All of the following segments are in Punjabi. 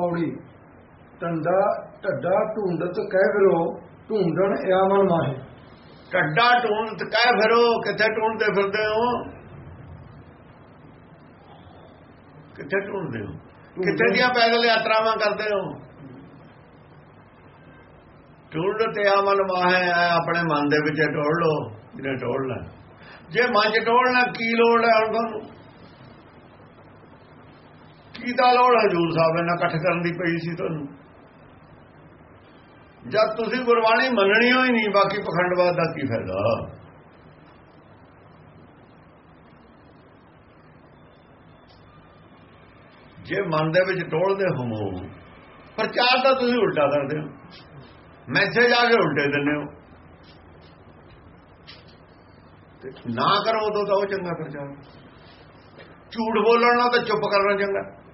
ਪੌੜੀ ਟੰਡਾ ਢੱਡਾ ਢੂੰਡਤ ਕਹਿ ਫਿਰੋ, ਢੂੰਡਣ ਆਮਨ ਮਾਹੇ। ਟੱਡਾ ਢੂੰਡ ਕਹਿ ਫਿਰੋ, ਕਿੱਥੇ ਢੂੰਡਦੇ ਫਿਰਦੇ ਹੋ? ਕਿੱਥੇ ਢੂੰਡਦੇ ਹੋ? ਕਿੱਥੇ ਦੀਆਂ ਪੈਦਲ ਯਾਤਰਾਵਾਂ ਕਰਦੇ ਹੋ? ਢੂੰਡਤ ਤੇ ਆਮਨ ਮਾਹੇ ਆਪਣੇ ਮਨ ਦੇ ਵਿੱਚ ਢੋਲ ਲੋ ਜਿਹਨੇ ਢੋਲਣਾ ਜੇ ਮਨ ਚ ਢੋਲਣਾ ਕੀ ਲੋੜ ਹੈ ਹੁਣ ਤੁਹਾਨੂੰ? ਕੀ ਦਾ ਲੋੜ ਹਜੂਰ ਸਾਹਿਬ ਨਾਲ ਇਕੱਠ ਕਰਨ ਦੀ ਪਈ ਸੀ ਤੁਹਾਨੂੰ? ਜਦ ਤੁਸੀਂ ਗੁਰਬਾਣੀ ਮੰਨਣੀ ਹੋਈ ਨਹੀਂ, ਬਾਕੀ ਪਖੰਡਵਾਦ ਦਾ ਕੀ ਫਾਇਦਾ? ਜੇ ਮਨ ਦੇ ਵਿੱਚ ਟੋਲਦੇ ਹੋਵੋ ਪ੍ਰਚਾਰ ਤਾਂ ਤੁਸੀਂ ਉਲਟਾ ਕਰਦੇ ਹੋ। ਮੈਸੇਜ ਆ ਕੇ ਉਲਟੇ ਦਿੰਦੇ ਹੋ। ਨਾ ਕਰੋ ਉਦੋਂ ਤਾਂ ਉਹ ਚੰਗਾ ਪ੍ਰਚਾਰ। ਝੂਠ ਬੋਲਣ ਨਾਲ ਤਾਂ ਚੁੱਪ ਕਰਨਾ ਚੰਗਾ।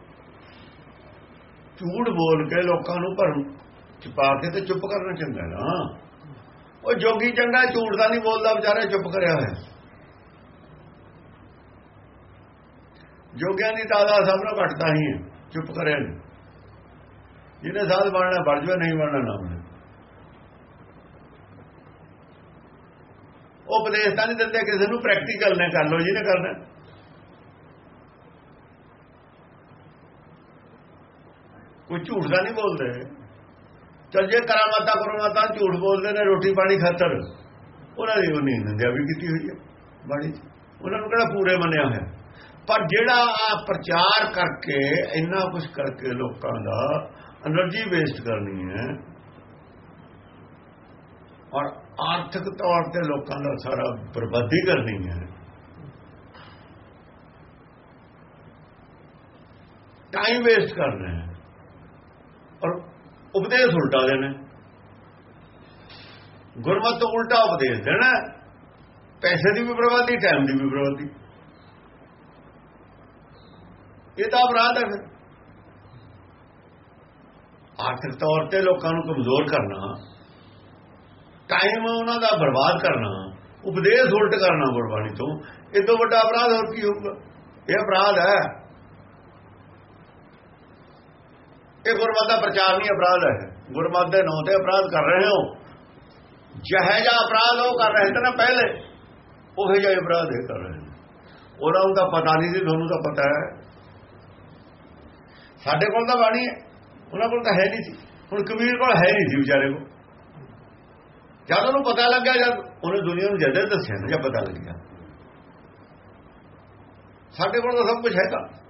ਝੂਠ ਬੋਲ ਕੇ ਲੋਕਾਂ ਨੂੰ ਭਰਮ ਛੁਪਾ ਕੇ ਤੇ ਚੁੱਪ ਕਰਨਾ ਚੰਗਾ ਨਾ। ਉਹ ਜੋਗੀ ਚੰਗਾ, ਝੂਠ ਦਾ ਨਹੀਂ ਬੋਲਦਾ, ਵਿਚਾਰਾ ਚੁੱਪ ਕਰਿਆ ਹੋਇਆ। ਜੋਗਿਆਂ ਦੀ ਤਾਦਾ ਸਭ ਨੂੰ ਘਟਦਾ ਹੀ ਹੈ, ਚੁੱਪ ਕਰਿਆ ਨਹੀਂ। ਜਿਹਨੇ ਸਾਧ ਬਣਨਾ, ਬਣ ਜਵੇ, ਨਹੀਂ ਬਣਨਾ, ਨਾ ਬਣੇ। ਉਹ ਉਪਦੇਸ਼ ਤਾਂ ਨਹੀਂ ਦਿੰਦੇ, ਕਿਸੇ ਨੂੰ ਪ੍ਰੈਕਟੀਕਲ ਨੇ ਕਰ ਲਓ, ਜਿਹਨੇ ਕਰਨਾ। ਕੋਈ ਝੂਠ ਦਾ ਨਹੀਂ ਬੋਲਦੇ। ਚਲ ਜੇ ਕਰਾਮਾਤਾ ਕਰਮਾਤਾ ਝੂਠ ਬੋਲਦੇ ਨੇ, ਰੋਟੀ ਪਾਣੀ ਖਾਤਰ। ਉਹਨਾਂ ਦੀ ਉਹ ਨਹੀਂ ਨਿੰਦਿਆ ਵੀ ਕੀਤੀ ਹੋਈ ਹੈ ਬਾਣੀ ਉਹਨਾਂ ਨੂੰ ਕਿਹੜਾ ਪੂਰੇ ਮੰਨਿਆ ਹੋਇਆ? ਪਰ ਜਿਹੜਾ ਆ ਪ੍ਰਚਾਰ ਕਰਕੇ, ਇੰਨਾ ਕੁਝ ਕਰਕੇ ਲੋਕਾਂ ਦਾ એનર્ਜੀ ਵੇਸਟ ਕਰਨੀ ਹੈ, ਔਰ ਆਰਥਿਕ ਤੌਰ ਤੇ ਲੋਕਾਂ ਦਾ ਸਾਰਾ ਬਰਬਾਦੀ ਕਰਨੀ ਹੈ। ਟਾਈਮ ਵੇਸਟ ਕਰਨਾ ਹੈ। ਔਰ ਉਪਦੇਸ਼ ਉਲਟਾ ਦੇਣਾ। ਗੁਰਮਤ ਤੋਂ ਉਲਟਾ ਉਪਦੇਸ਼ ਦੇਣਾ। ਪੈਸੇ ਦੀ ਵੀ ਬਰਬਾਦੀ ਟਾਈਮ ਦੀ ਵੀ ਬਰਬਾਦੀ। ਇਹ ਤਾਂ ਅਪਰਾਧ ਹੈ ਫਿਰ। ਆਖਿਰ ਤੌਰ ਤੇ ਲੋਕਾਂ ਨੂੰ ਕਮਜ਼ੋਰ ਕਰਨਾ ਟਾਈਮ ਉਹਨਾਂ ਦਾ ਬਰਬਾਦ ਕਰਨਾ, ਉਪਦੇਸ਼ ਉਲਟ ਕਰਨਾ ਗੁਰਬਾਣੀ ਤੋਂ। ਇਹ ਤੋਂ ਵੱਡਾ ਅਪਰਾਧ ਹੋਰ ਕੀ ਹੋਊਗਾ? ਇਹ ਅਪਰਾਧ ਹੈ। ਇਹ ਗੁਰਮਤ ਦਾ ਪ੍ਰਚਾਰ ਨਹੀਂ, ਅਪਰਾਧ ਹੈ। ਗੁਰਮਤ ਦੇ ਨਾਂ ਤੇ ਅਪਰਾਧ ਕਰ ਰਹੇ ਹੋ। ਜਿਹੇ ਅਪਰਾਧ ਉਹ ਕਰ ਰਹੇ ਸੀ ਨਾ ਪਹਿਲੇ, ਉਹ ਜਿਹਾ ਅਪਰਾਧ ਇਹ ਕਰ ਰਹੇ ਨੇ। ਉਹਨਾਂ ਨੂੰ ਤਾਂ ਪਤਾ ਨਹੀਂ ਸੀ, ਤੁਹਾਨੂੰ ਤਾਂ ਪਤਾ ਹੈ। ਸਾਡੇ ਕੋਲ ਤਾਂ ਬਾਣੀ ਹੈ। ਉਹਨਾਂ ਕੋਲ ਤਾਂ ਹੈ ਨਹੀਂ ਸੀ। ਹੁਣ ਕਬੀਰ ਕੋਲ ਹੈ ਨਹੀਂ ਸੀ ਵਿਚਾਰੇ ਕੋਲ। ਜਦ ਉਹਨੂੰ ਪਤਾ ਲੱਗਿਆ, ਜਦ ਉਹਨੇ ਦੁਨੀਆ ਨੂੰ ਜਦ ਦੱਸਿਆ ਜਾਂ ਪਤਾ ਲੱਗਿਆ। ਸਾਡੇ ਕੋਲ ਤਾਂ ਸਭ ਕੁਝ ਹੈਗਾ।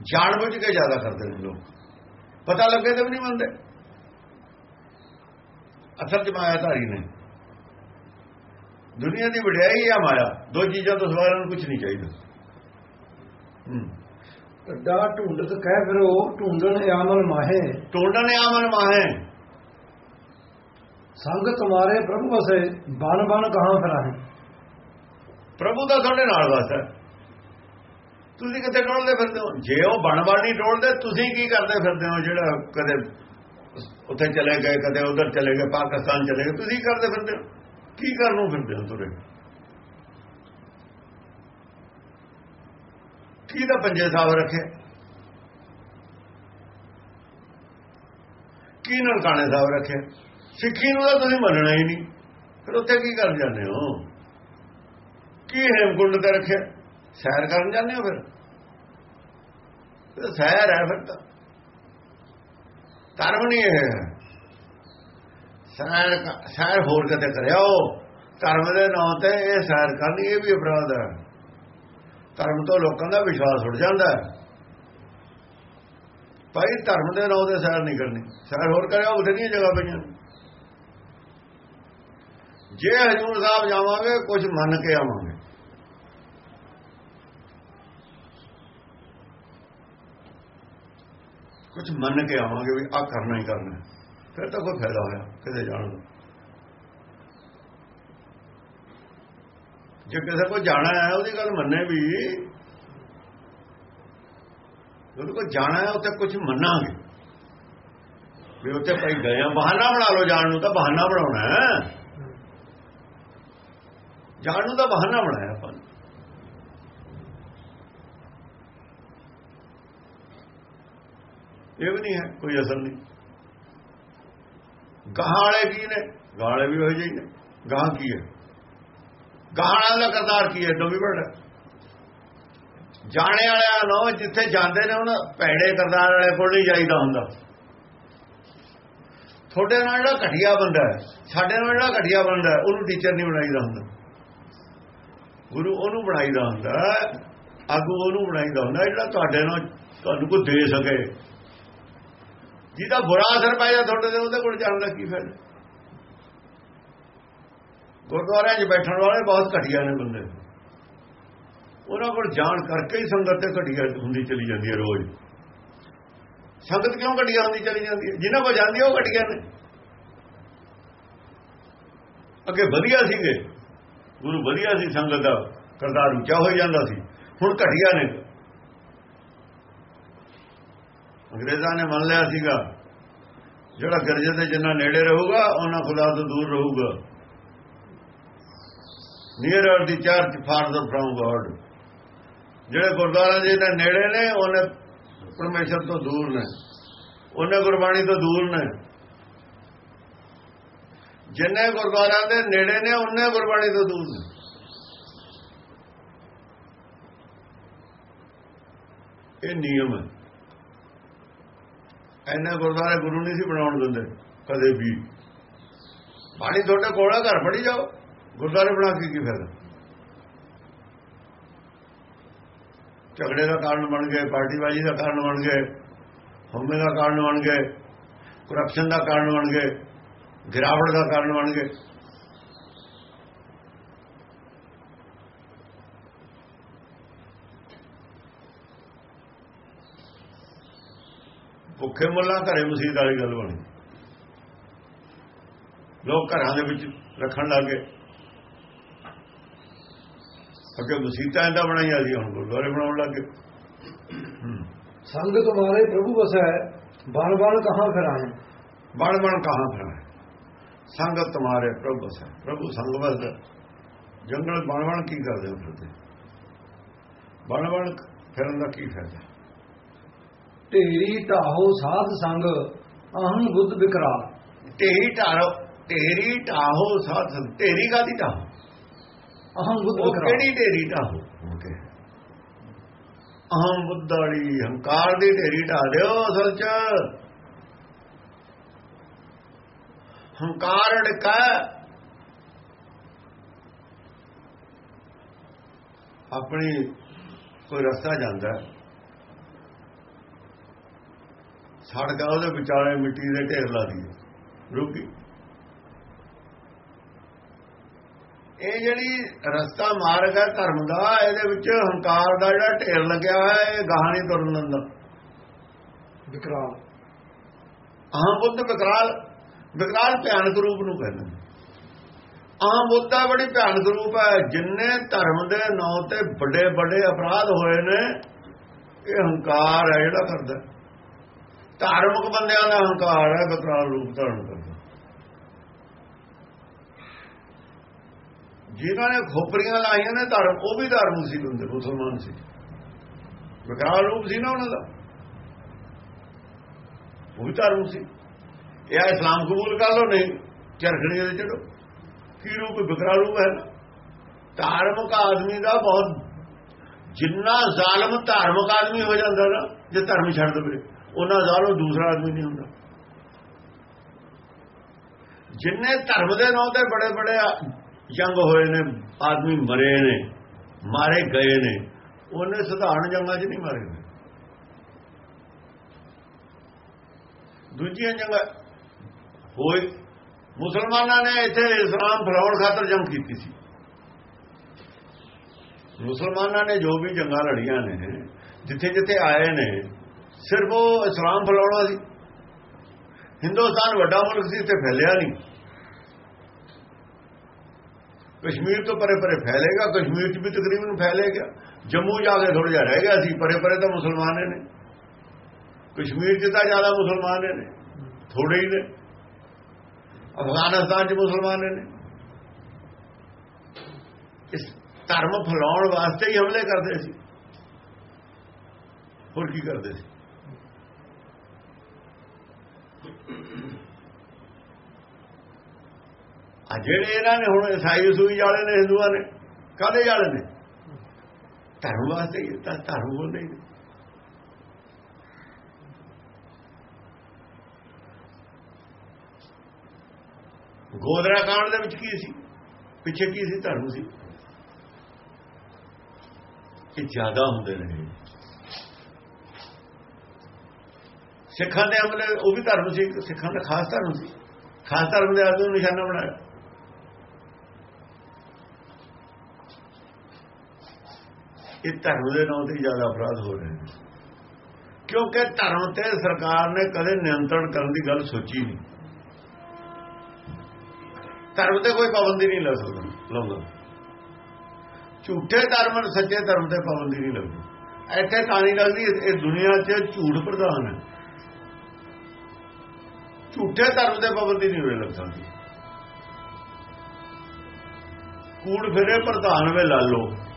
ਜਾਣ ਬੁੱਝ ਕੇ ਜ਼ਿਆਦਾ ਕਰਦੇ ਨੇ ਲੋਕ। ਪਤਾ ਲੱਗੇ ਤਾਂ ਵੀ ਨਹੀਂ ਮੰਨਦੇ। ਅਸਲ ਚ ਮਾਇਆ ਧਾਰੀ ਨੇ। ਦੁਨੀਆ ਦੀ ਵਡਿਆਈ ਆ ਮਾਇਆ। ਦੋ ਚੀਜ਼ਾਂ ਤੋਂ ਸਵਾਰਾਂ ਨੂੰ ਕੁਝ ਨਹੀਂ ਚਾਹੀਦਾ। ਢੱਡਾ ਢੂੰਡਤ ਕਹਿ ਫਿਰੋ ਢੂੰਡਣ ਆਮਨ ਮਾਹੇ। ਟੋਂਡਣ ਆਮਨ ਮਾਹੇ। ਸੰਗ ਤੁਮਾਰੇ ਪ੍ਰਭੂ ਵਸੇ ਬਨ ਬਨ ਕਹਾਂ ਫਿਰਾਹੇ। ਪ੍ਰਭੂ ਦਾ ਤੁਹਾਡੇ ਨਾਲ ਵਸਦਾ। ਤੁਸੀਂ ਕਿੱਥੇ ਟੋਲਦੇ ਫਿਰਦੇ ਹੋ? ਜੇ ਉਹ ਬਣਬਾਣੀ ਟੋਲਦੇ ਤੁਸੀਂ ਕੀ ਕਰਦੇ ਫਿਰਦੇ ਹੋ ਜਿਹੜਾ ਕਦੇ ਉੱਥੇ ਚਲੇ ਗਏ, ਕਦੇ ਉਧਰ ਚਲੇ ਗਏ, ਪਾਕਿਸਤਾਨ ਚਲੇ ਗਏ, ਤੁਸੀਂ ਕਰਦੇ ਫਿਰਦੇ ਹੋ? ਕੀ ਕਰਨ ਨੂੰ ਫਿਰਦੇ ਹੋ ਤੁਰੇ? ਕੀ ਦਾ ਪੰਜੇ ਸਾਹਿਬ ਰੱਖੇ? ਕੀ ਨਨਕਾਣੇ ਸਾਹਿਬ ਰੱਖੇ? ਸਿੱਖੀ ਨੂੰ ਤਾਂ ਤੁਸੀਂ ਮੰਨਣਾ ਹੀ ਨਹੀਂ। ਫਿਰ ਉੱਥੇ ਕੀ ਕਰਨ ਜਾਂਦੇ ਹੋ? ਕੀ ਹੇਮਕੁੰਡ ਤੇ ਰੱਖਿਆ? ਸੈਰ ਕਰਨ ਜਾਂਦੇ ਹੋ ਫਿਰ? ਸੈਰ ਹੈ ਫਿਰ ਤਾਂ। ਧਰਮ ਨਹੀਂ ਹੈ ਸੈਰ ਸੈਰ ਹੋਰ ਕਿਤੇ ਕਰਿਓ। ਧਰਮ ਦੇ ਨਾਂ ਤੇ ਇਹ ਸੈਰ ਕਰਨੀ, ਇਹ ਵੀ ਅਪਰਾਧ ਹੈ। ਧਰਮ ਤੋਂ ਲੋਕਾਂ ਦਾ ਵਿਸ਼ਵਾਸ ਉੱਡ ਜਾਂਦਾ ਹੈ। ਭਾਈ, ਧਰਮ ਦੇ ਨਾਂ ਤੇ ਸੈਰ ਨਹੀਂ ਕਰਨੀ। ਸੈਰ ਹੋਰ ਕਰਿਓ ਬਥੇਰੀਆਂ ਜਗ੍ਹਾ ਪਈਆਂ। ਜੇ ਹਜੂਰ ਸਾਹਿਬ ਜਾਵਾਂਗੇ ਕੁਝ ਮੰਨ ਕੇ ਆਵਾਂਗੇ। ਕੁਝ ਮੰਨ ਕੇ ਆਵਾਂਗੇ ਵੀ ਆ ਕਰਨਾ ਹੀ ਕਰਨਾ ਫਿਰ ਤਾਂ ਕੋਈ ਫਾਇਦਾ ਹੋਇਆ ਕਿਤੇ ਜਾਣ ਦਾ ਜੇ ਕਿਸੇ ਕੋ ਜਾਣਾ ਹੈ, ਉਹਦੀ ਗੱਲ ਮੰਨੇ ਵੀ। ਉਹਦੇ ਕੋ ਜਾਣਾ ਹੈ, ਉੱਥੇ ਕੁਝ ਮੰਨਾਂਗੇ। ਵੀ ਉੱਥੇ ਭਾਈ ਗਏ ਆ, ਬਹਾਨਾ ਬਣਾ ਲਓ ਜਾਣ ਨੂੰ, ਤਾਂ ਬਹਾਨਾ ਬਣਾਉਣਾ ਹੈ। ਜਾਣ ਨੂੰ ਤਾਂ ਬਹਾਨਾ ਬਣਾਇਆ ਆਪਾਂ ਨੇ। ਇਹ ਵੀ ਨਹੀਂ ਹੈ, ਕੋਈ ਅਸਰ ਨਹੀਂ। ਗਾਹਾਂ ਵਾਲੇ ਕੀ ਨੇ? ਗਾਹਾਂ ਵਾਲੇ ਵੀ ਹੋ ਜਿਹੇ ਨੇ। ਗਾਹਾਂ ਕੀ ਹੈ? ਗਾਹਾਂ ਵਾਲਾ ਦਾ ਕਰਤਾਰ ਕੀ ਹੈ? ਡੋਬੀ ਬੜਾ ਜਾਣੇ ਵਾਲਿਆਂ ਨੂੰ, ਜਿੱਥੇ ਜਾਂਦੇ ਨੇ ਉਹਨਾਂ ਭੈੜੇ ਕਰਤਾਰ ਵਾਲੇ ਕੋਲ ਨਹੀਂ ਜਾਈਦਾ ਹੁੰਦਾ। ਤੁਹਾਡੇ ਨਾਲ ਜਿਹੜਾ ਘਟਿਆ ਬੰਦਾ ਹੈ, ਸਾਡੇ ਨਾਲ ਜਿਹੜਾ ਘਟਿਆ ਬੰਦਾ ਹੈ, ਉਹਨੂੰ ਟੀਚਰ ਨਹੀਂ ਬਣਾਈਦਾ ਹੁੰਦਾ। ਗੁਰੂ ਉਹਨੂੰ ਬਣਾਈਦਾ ਹੁੰਦਾ, ਆਗੂ ਉਹਨੂੰ ਬਣਾਈਦਾ ਹੁੰਦਾ, ਜਿਹੜਾ ਤੁਹਾਡੇ ਨਾਲ ਤੁਹਾਨੂੰ ਕੋਈ ਦੇ ਸਕੇ। ਜਿਹਦਾ ਬੁਰਾ ਅਸਰ ਪੈ ਜਾ ਤੁਹਾਡੇ ਤੇ, ਉਹਦੇ ਕੋਲ ਜਾਣ ਦਾ ਕੀ ਫਾਇਦਾ? ਗੁਰਦੁਆਰਿਆਂ 'ਚ ਬੈਠਣ ਵਾਲੇ ਬਹੁਤ ਘਟੀਆ ਨੇ ਬੰਦੇ। ਉਹਨਾਂ ਕੋਲ ਜਾਣ ਕਰਕੇ ਹੀ ਸੰਗਤ ਤੇ ਘਟੀਆ ਹੁੰਦੀ ਚਲੀ ਜਾਂਦੀ ਹੈ ਰੋਜ਼। ਸੰਗਤ ਕਿਉਂ ਘਟੀਆ ਹੁੰਦੀ ਚਲੀ ਜਾਂਦੀ ਹੈ? ਜਿਨ੍ਹਾਂ ਕੋਲ ਜਾਂਦੀ ਉਹ ਘਟੀਆ ਨੇ। ਅੱਗੇ ਵਧੀਆ ਸੀਗੇ। ਗੁਰੂ ਵਧੀਆ ਸੀ, ਸੰਗਤ ਦਾ ਕਰਤਾਰ ਉੱਚਾ ਹੋ ਜਾਂਦਾ ਸੀ। ਹੁਣ ਘਟੀਆ ਨੇ। ਅੰਗਰੇਜ਼ਾਂ ਨੇ ਮੰਨ ਲਿਆ ਸੀਗਾ, ਜਿਹੜਾ ਗਰਜੇ ਦੇ ਜਿੰਨਾ ਨੇੜੇ ਰਹੂਗਾ, ਉਹਨਾਂ ਖੁਦਾ ਤੋਂ ਦੂਰ ਰਹੂਗਾ। Nearer the church farther from God ਜਿਹੜੇ ਗੁਰਦੁਆਰਾ ਜੀ ਦੇ ਨੇੜੇ ਨੇ, ਉਹਨੇ ਪਰਮੇਸ਼ਰ ਤੋਂ ਦੂਰ ਨੇ। ਉਹਨੇ ਗੁਰਬਾਣੀ ਤੋਂ ਦੂਰ ਨੇ। ਜਿੰਨੇ ਗੁਰਦੁਆਰਾ ਦੇ ਨੇੜੇ ਨੇ, ਉਹਨੇ ਗੁਰਬਾਣੀ ਤੋਂ ਦੂਰ ਨੇ। ਇਹ ਨਿਯਮ ਹੈ। ਐਨਾ ਗੁਰਦੁਆਰੇ ਗੁਰੂ ਨਹੀਂ ਸੀ ਬਣਾਉਣ ਦਿੰਦੇ, ਕਦੇ ਵੀ। ਬਾਣੀ ਤੁਹਾਡੇ ਕੋਲ ਘਰ ਪੜੀ ਜਾਓ। ਗੁਰਦੁਆਰੇ ਬਣਾ ਕੇ ਕੀ ਫਾਇਦਾ? ਝਗੜੇ ਦਾ ਕਾਰਨ ਬਣ ਗਏ, ਪਾਰਟੀਬਾਜ਼ੀ ਦਾ ਕਾਰਨ ਬਣ ਗਏ, ਹਮਲੇ ਦਾ ਕਾਰਨ ਬਣ ਗਏ ਕਰਪਸ਼ਨ ਦਾ ਕਾਰਨ ਬਣ ਗਏ, ਗਿਰਾਵਟ ਦਾ ਕਾਰਨ ਬਣ ਗਏ। ਭੁੱਖੇ ਮੁੱਲਾ ਘਰੇ ਮਸੀਤ ਵਾਲੀ ਗੱਲ ਬਣੀ। ਲੋਕ ਘਰਾਂ ਦੇ ਵਿੱਚ ਰੱਖਣ ਲੱਗੇ ਅੱਗੇ ਮਸੀਤਾਂ ਇਹਦਾ ਬਣਾਈਆਂ ਸੀ ਹੁਣ ਗੁਰਦੁਆਰੇ ਬਣਾਉਣ ਲੱਗੇ ਸੰਗ ਤੁਮਾਰੇ ਪ੍ਰਭੂ ਵਸੈ ਬਣ ਬਣ ਕਹਾਂ ਫਿਰਾਏ। ਬਣ ਬਣ ਕਹਾਂ ਫਿਰਾਂ ਸੰਗਤ ਤੁਮਾਰੇ ਪ੍ਰਭੂ ਵਸੈ। ਪ੍ਰਭੂ ਸੰਗ ਵਸਦਾ। ਜੰਗਲ ਬਣ ਬਣ ਕੀ ਕਰਦੇ ਹੋ ਫਿਰਦੇ ਬਣ ਬਣ ਫਿਰਨ ਦਾ ਕੀ ਫਾਇਦਾ? ਢੇਰੀ ਢਾਹੋ ਸਾਧ ਸੰਗ ਅਹੰ ਬੁੱਧ ਵਿਕਰਾਲ ਢੇਰੀ ਢਾਹੋ ਢੇਰੀ ਢਾਹੋ ਸਾਧ ਸੰਗ। ਢੇਰੀ ਕਾਦੀ ਢਾਹੋ? ਅਹੰ ਬੁੱਧ ਉਹ ਵਿਕਰਾਲ ਕਿਹੜੀ ਢੇਰੀ ਢਾਹੋ? ਅਹੰ ਬੁੱਧੜੀ ਹੰਕਾਰ ਦੀ ਢੇਰੀ ਢਾ ਦਿਓ ਅਸਲ ਚ। ਹੰਕਾਰ ਅੜਕਾ। ਆਪਣੀ ਕੋਈ ਰਸਤਾ ਜਾਂਦਾ। ਹੈ। ਸੜਕ ਆ ਉਹਦੇ ਵਿਚਾਲੇ ਮਿੱਟੀ ਦੇ ਢੇਰ ਲਾ ਦਈਏ ਰੁਕੀ। ਇਹ ਜਿਹੜੀ ਰਸਤਾ ਮਾਰਗ ਹੈ ਧਰਮ ਦਾ ਇਹਦੇ ਵਿੱਚ ਹੰਕਾਰ ਦਾ ਜਿਹੜਾ ਢੇਰ ਲੱਗਿਆ ਹੋਇਆ ਇਹ ਗਾਹਾਂ ਨਹੀਂ ਤੁਰਨ ਦਿੰਦਾ ਵਿਕਰਾਲ। ਆਹ ਬੁੱਧ ਵਿਕਰਾਲ ਵਿਕਰਾਲ ਭਿਆਨਕ ਰੂਪ ਨੂੰ ਕਹਿੰਦੇ ਆਹ ਬੁੱਧਾ ਬੜੀ ਭਿਆਨਕ ਰੂਪ ਹੈ ਜਿੰਨੇ ਧਰਮ ਦੇ ਨਾਂ ਤੇ ਵੱਡੇ ਵੱਡੇ ਅਪਰਾਧ ਹੋਏ ਨੇ ਇਹ ਹੰਕਾਰ ਹੈ ਜਿਹੜਾ ਕਰਦਾ। ਧਾਰਮਿਕ ਬੰਦਿਆਂ ਦਾ ਹੰਕਾਰ ਹੈ, ਵਿਕਰਾਲ ਰੂਪ ਧਾਰਨ ਕਰਦਾ ਜਿਨ੍ਹਾਂ ਨੇ ਖੋਪਰੀਆਂ ਲਾਈਆਂ ਨੇ ਧਰਮ, ਉਹ ਵੀ ਧਾਰਮਿਕ ਸੀ ਬੰਦੇ, ਮੁਸਲਮਾਨ ਸੀ। ਵਿਕਰਾਲ ਰੂਪ ਸੀ ਨਾ ਉਹਨਾਂ ਦਾ। ਉਹ ਵੀ ਧਾਰਮਿਕ ਸੀ। ਇਹ ਆ ਇਸਲਾਮ ਕਬੂਲ ਕਰ ਲੋ ਨਹੀਂ ਚਰਖੜੀ ਦੇ ਚੜੋ ਕੀ ਰੂਪ, ਵਿਕਰਾਲ ਰੂਪ ਹੈ ਨਾ? ਧਾਰਮਿਕ ਆਦਮੀ ਦਾ ਬਹੁਤ, ਜਿੰਨਾ ਜ਼ਾਲਮ ਧਾਰਮਿਕ ਆਦਮੀ ਹੋ ਜਾਂਦਾ ਨਾ, ਜੇ ਧਰਮ ਛੱਡ ਦਵੇ। ਉਹਨਾਂ ਜ਼ਾਲਮ ਦੂਸਰਾ ਆਦਮੀ ਨਹੀਂ ਹੁੰਦਾ। ਜਿੰਨੇ ਧਰਮ ਦੇ ਨਾਂ ਤੇ ਬੜੇ ਬੜੇ ਜੰਗ ਹੋਏ ਨੇ, ਆਦਮੀ ਮਰੇ ਨੇ, ਮਾਰੇ ਗਏ ਨੇ, ਉਹਨੇ ਸਧਾਰਨ ਜੰਗਾਂ 'ਚ ਨਹੀਂ ਮਾਰੇ ਨੇ ਦੂਜੀਆਂ ਜੰਗਾਂ, ਹੋਏ, ਮੁਸਲਮਾਨਾਂ ਨੇ ਇੱਥੇ ਇਸਲਾਮ ਫੈਲਾਉਣ ਖਾਤਰ ਜੰਗ ਕੀਤੀ ਸੀ। ਮੁਸਲਮਾਨਾਂ ਨੇ ਜੋ ਵੀ ਜੰਗਾਂ ਲੜੀਆਂ ਨੇ ਜਿੱਥੇ ਜਿੱਥੇ ਆਏ ਨੇ ਸਿਰਫ ਉਹ ਇਸਲਾਮ ਫੈਲਾਉਣਾ ਸੀ ਹਿੰਦੁਸਤਾਨ ਵੱਡਾ ਮੁਲਕ ਸੀ ਤੇ ਫੈਲਿਆ ਨਹੀਂ। ਕਸ਼ਮੀਰ ਤੋਂ ਪਰੇ ਪਰੇ ਫੈਲੇਗਾ ਕਸ਼ਮੀਰ 'ਚ ਵੀ ਤਕਰੀਬਨ ਫੈਲੇ ਗਿਆ। ਜੰਮੂ ਜਾ ਕੇ ਥੋੜਾ ਜਿਹਾ ਰਹਿ ਗਿਆ ਸੀ ਪਰੇ ਪਰੇ ਤਾਂ ਮੁਸਲਮਾਨ ਨੇ। ਕਸ਼ਮੀਰ 'ਚ ਤਾਂ ਜ਼ਿਆਦਾ ਮੁਸਲਮਾਨ ਨੇ ਥੋੜੇ ਹੀ ਨੇ। ਅਫਗਾਨਿਸਤਾਨ 'ਚ ਮੁਸਲਮਾਨ ਨੇ। ਇਸ ਧਰਮ ਫੈਲਾਉਣ ਵਾਸਤੇ ਹੀ ਹਮਲੇ ਕਰਦੇ ਸੀ। ਹੋਰ ਕੀ ਕਰਦੇ ਸੀ? ਆ ਜਿਹੜੇ ਇਹਨਾਂ ਨੇ ਹੁਣ ਈਸਾਈ ਸੂਈ ਵਾਲੇ ਨੇ, ਹਿੰਦੂਆਂ ਨੇ ਕਾਦੇ ਵਾਲੇ ਨੇ? ਧਰਮ ਵਾਸਤੇ ਹੀ, ਤਾਂ ਧਰਮ ਬੋਲਦੇ ਹੀ ਗੋਦਰਾ ਕਾਂਡ ਦੇ ਵਿੱਚ ਕੀ ਸੀ? ਪਿੱਛੇ ਕੀ ਸੀ? ਧਰਮ ਸੀ। ਇਹ ਜ਼ਿਆਦਾ ਹੁੰਦੇ ਨੇ। ਸਿੱਖਾਂ ਦੇ ਹਮਲੇ ਉਹ ਵੀ ਧਰਮ ਸੀ, ਸਿੱਖਾਂ ਦਾ ਖਾਸ ਧਰਮ ਸੀ। ਖਾਸ ਧਰਮ ਦੇ ਆਦੂ ਨਿਸ਼ਾਨਾ ਬਣਾਇਆ। ਇਹ ਧਰਮ ਦੇ ਨਾਂ ਤੇ ਜ਼ਿਆਦਾ ਅਪਰਾਧ ਹੋ ਰਹੇ ਨੇ। ਕਿਉਂਕਿ ਧਰਮ ਤੇ ਸਰਕਾਰ ਨੇ ਕਦੇ ਨਿਯੰਤਰਣ ਕਰਨ ਦੀ ਗੱਲ ਸੋਚੀ ਨਹੀਂ। ਧਰਮ ਤੇ ਕੋਈ ਪਾਬੰਦੀ ਨਹੀਂ ਲੱਗ ਸਕਦਾ, ਲਾਉਂਦਾ। ਝੂਠੇ ਧਰਮ ਨੂੰ ਸੱਚੇ ਧਰਮ ਤੇ ਪਾਬੰਦੀ ਨਹੀਂ ਲੱਗਦੀ। ਇੱਥੇ ਤਾਂ ਨਹੀਂ ਲੱਗਦੀ ਇਹ ਦੁਨੀਆ 'ਚ ਝੂਠ ਪ੍ਰਧਾਨ ਹੈ। ਝੂਠੇ ਧਰਮ ਤੇ ਪਾਬੰਦੀ ਨਹੀਂ ਹੋਵੇ ਲੱਗ ਸਕਦੀ। ਕੂੜ ਫਿਰੇ ਪ੍ਰਧਾਨ ਵੇ ਲਾ ਲੋ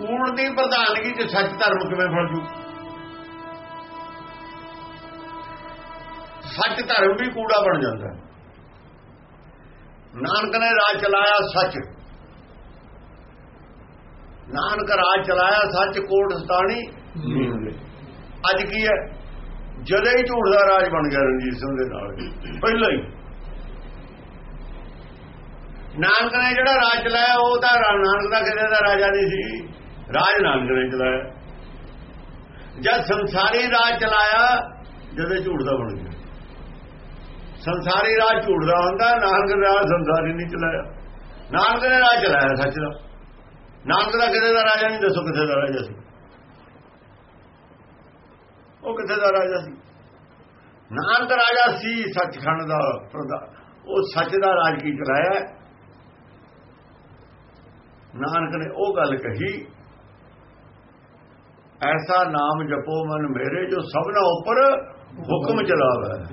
ਕੂੜ ਦੀ ਪ੍ਰਧਾਨਗੀ 'ਚ ਸੱਚ ਧਰਮ ਕਿਵੇਂ ਫੜ ਜੂ? ਸੱਚ ਧਰਮ ਵੀ ਕੂੜਾ ਬਣ ਜਾਂਦਾ ਨਾਨਕ ਨੇ ਰਾਜ ਚਲਾਇਆ ਸੱਚ। ਨਾਨਕ ਰਾਜ ਚਲਾਇਆ ਸੱਚ, ਕੋਟ ਸਤਾਣੀ। ਅੱਜ ਕੀ ਹੈ? ਜਦੋਂ ਹੀ ਝੂਠ ਦਾ ਰਾਜ ਬਣ ਗਿਆ ਰਣਜੀਤ ਸਿੰਘ ਦੇ ਨਾਲ। ਪਹਿਲਾਂ ਹੀ। ਨਾਨਕ ਨੇ ਜਿਹੜਾ ਰਾਜ ਚਲਾਇਆ, ਉਹ ਤਾਂ ਨਾਨਕ ਦਾ ਕਿਸੇ ਦਾ ਰਾਜਾ ਨਹੀਂ ਸੀ। ਰਾਜ ਨਾਨਕ ਨੇ ਚਲਾਇਆ? ਜਦ ਸੰਸਾਰੀ ਰਾਜ ਚਲਾਇਆ, ਜਦੋਂ ਝੂਠ ਦਾ ਬਣ ਗਿਆ। ਸੰਸਾਰੀ ਰਾਜ ਝੂਠ ਦਾ ਹੁੰਦਾ, ਨਾਨਕ ਰਾਜ ਸੰਸਾਰੀ ਨਹੀਂ ਚਲਾਇਆ। ਨਾਨਕ ਨੇ ਰਾਜ ਚਲਾਇਆ ਸੱਚ ਦਾ। ਨਾਨਕ ਦਾ ਕਿਸੇ ਦਾ ਰਾਜਾ ਨਹੀਂ, ਦੱਸੋ ਕਿਸੇ ਦਾ ਰਾਜਾ ਸੀ? ਉਹ ਕਿੱਥੇ ਦਾ ਰਾਜਾ ਸੀ? ਨਾਨਕ ਰਾਜਾ ਸੀ ਸੱਚਖੰਡ ਦਾ ਉਹ ਸੱਚ ਦਾ ਰਾਜ ਕੀ ਚਲਾਇਆ? ਨਾਨਕ ਨੇ ਉਹ ਗੱਲ ਕਹੀ ਐਸਾ ਨਾਮ ਜਪੋ ਮਨ ਮੇਰੇ ਜੋ ਸਭਨਾ ਉੱਪਰ ਹੁਕਮ ਚਲਾਵਾ।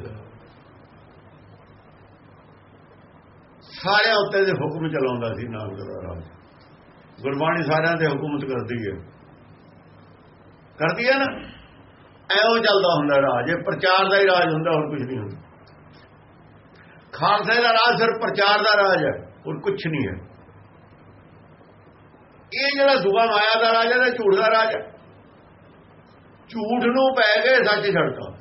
ਸਾਰਿਆਂ ਉੱਤੇ ਦੇ ਹੁਕਮ ਚਲਾਉਂਦਾ ਸੀ ਨਾਨਕ ਦਾ ਰਾਜ ਗੁਰਬਾਣੀ ਸਾਰਿਆਂ ਤੇ ਹੁਕਮਤ ਕਰਦੀ ਹੈ। ਕਰਦੀ ਹੈ ਨਾ? ਐਉਂ ਚੱਲਦਾ ਹੁੰਦਾ ਰਾਜ। ਇਹ ਪ੍ਰਚਾਰ ਦਾ ਹੀ ਰਾਜ ਹੁੰਦਾ, ਹੋਰ ਕੁਝ ਨਹੀਂ ਹੁੰਦਾ। ਖਾਲਸੇ ਦਾ ਰਾਜ ਸਿਰਫ ਪ੍ਰਚਾਰ ਦਾ ਰਾਜ ਹੈ, ਹੋਰ ਕੁਝ ਨਹੀਂ ਹੈ। ਇਹ ਜਿਹੜਾ ਦੁਆ ਮਾਇਆ ਦਾ ਰਾਜ ਹੈ ਝੂਠ ਦਾ ਰਾਜ ਹੈ। ਝੂਠ ਨੂੰ ਪੈ ਗਏ ਸੱਚ ਛੱਡਤਾ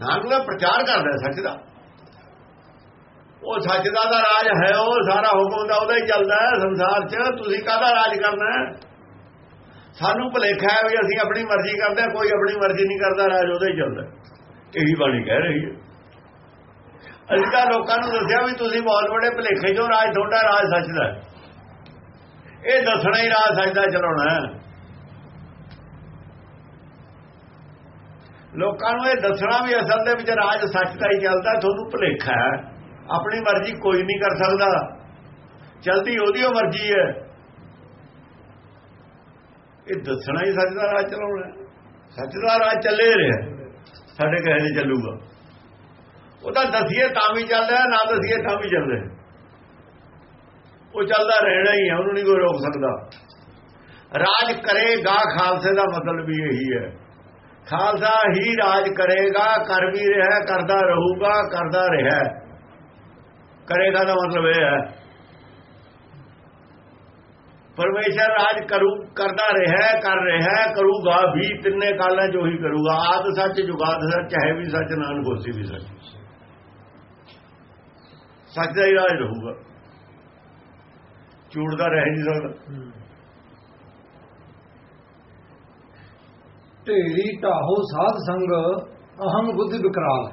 ਨਾਨਕ ਦਾ ਪ੍ਰਚਾਰ ਕਰਦਾ ਸੱਚ ਦਾ। ਉਹ ਸੱਚ ਦਾ ਦਾ ਰਾਜ ਹੈ, ਉਹ ਸਾਰਾ ਹੁਕਮ ਦਾ ਉਹਦਾ ਹੀ ਚੱਲਦਾ ਹੈ ਸੰਸਾਰ 'ਚ। ਤੁਸੀਂ ਕਾਹਦਾ ਰਾਜ ਕਰਨਾ ਹੈ? ਸਾਨੂੰ ਭਲੇਖਾ ਹੈ ਵੀ ਅਸੀਂ ਆਪਣੀ ਮਰਜ਼ੀ ਕਰਦੇ ਹਾਂ, ਕੋਈ ਆਪਣੀ ਮਰਜ਼ੀ ਨਹੀਂ ਕਰਦਾ, ਰਾਜ ਉਹਦਾ ਹੀ ਚੱਲਦਾ ਇਹੀ ਬਾਣੀ ਕਹਿ ਰਹੀ ਹੈ। ਅਸੀਂ ਤਾਂ ਲੋਕਾਂ ਨੂੰ ਦੱਸਿਆ ਵੀ ਤੁਸੀਂ ਬਹੁਤ ਬੜੇ ਭਲੇਖੇ ਜੋ ਰਾਜ ਤੁਹਾਡਾ ਰਾਜ ਸੱਚ ਦਾ ਇਹ ਦੱਸਣਾ ਹੀ ਰਾਜ ਸੱਚ ਦਾ ਚਲਾਉਣਾ ਲੋਕਾਂ ਨੂੰ ਇਹ ਦੱਸਣਾ ਵੀ ਅਸਲ ਦੇ ਵਿੱਚ ਰਾਜ ਸੱਚ ਦਾ ਹੀ ਚੱਲਦਾ, ਤੁਹਾਨੂੰ ਭੁਲੇਖਾ ਹੈ। ਆਪਣੀ ਮਰਜ਼ੀ ਕੋਈ ਨਹੀਂ ਕਰ ਸਕਦਾ। ਚਲਦੀ ਉਹਦੀ ਉਹ ਮਰਜ਼ੀ ਹੈ। ਇਹ ਦੱਸਣਾ ਹੀ ਸੱਚ ਦਾ ਰਾਜ ਚਲਾਉਣਾ ਸੱਚ ਦਾ ਰਾਜ ਚੱਲੇ ਰਿਹਾ ਸਾਡੇ ਕਹੇ ਨਹੀਂ ਚੱਲੂਗਾ। ਉਹ ਤਾਂ ਦਸੀਏ ਤਾਂ ਵੀ ਚੱਲਦਾ ਨਾ ਦਸੀਏ ਤਾਂ ਵੀ ਚੱਲਦਾ ਉਹ ਚੱਲਦਾ ਰਹਿਣਾ ਹੀ ਹੈ ਉਹਨੂੰ ਨਹੀਂ ਕੋਈ ਰੋਕ ਸਕਦਾ। ਰਾਜ ਕਰੇਗਾ, ਖਾਲਸੇ ਦਾ ਮਤਲਬ ਵੀ ਇਹੀ ਹੈ। ਖਾਲਸਾ ਹੀ ਰਾਜ ਕਰੇਗਾ, ਕਰ ਵੀ ਰਿਹਾ, ਕਰਦਾ ਰਹੂਗਾ, ਕਰਦਾ ਰਿਹਾ। ਕਰੇਗਾ ਦਾ ਮਤਲਬ ਇਹ ਹੈ। ਪਰਮੇਸ਼ਰ ਰਾਜ ਕਰੂ, ਕਰਦਾ ਰਿਹਾ, ਕਰ ਰਿਹਾ, ਕਰੂਗਾ ਵੀ, ਤਿੰਨੇ ਕਾਲਾਂ ਜੋ ਹੀ ਕਰੂਗਾ। ਆਦ ਸੱਚ, ਜੁਗਾਦ ਸੱਚ, ਹੈ ਵੀ ਸੱਚ, ਨਾਨਕ ਹੋਸੀ ਵੀ ਸੱਚ। ਸੱਚ ਦਾ ਹੀ ਰਾਜ ਰਹੂਗਾ। ਝੂਠ ਦਾ ਰਹਿ ਨਹੀਂ ਸਕਦਾ। ਢੇਰੀ ਢਾਹੋ ਸਾਧ ਸੰਗ ਅਹੰ ਬੁੱਧ ਵਿਕਰਾਲ।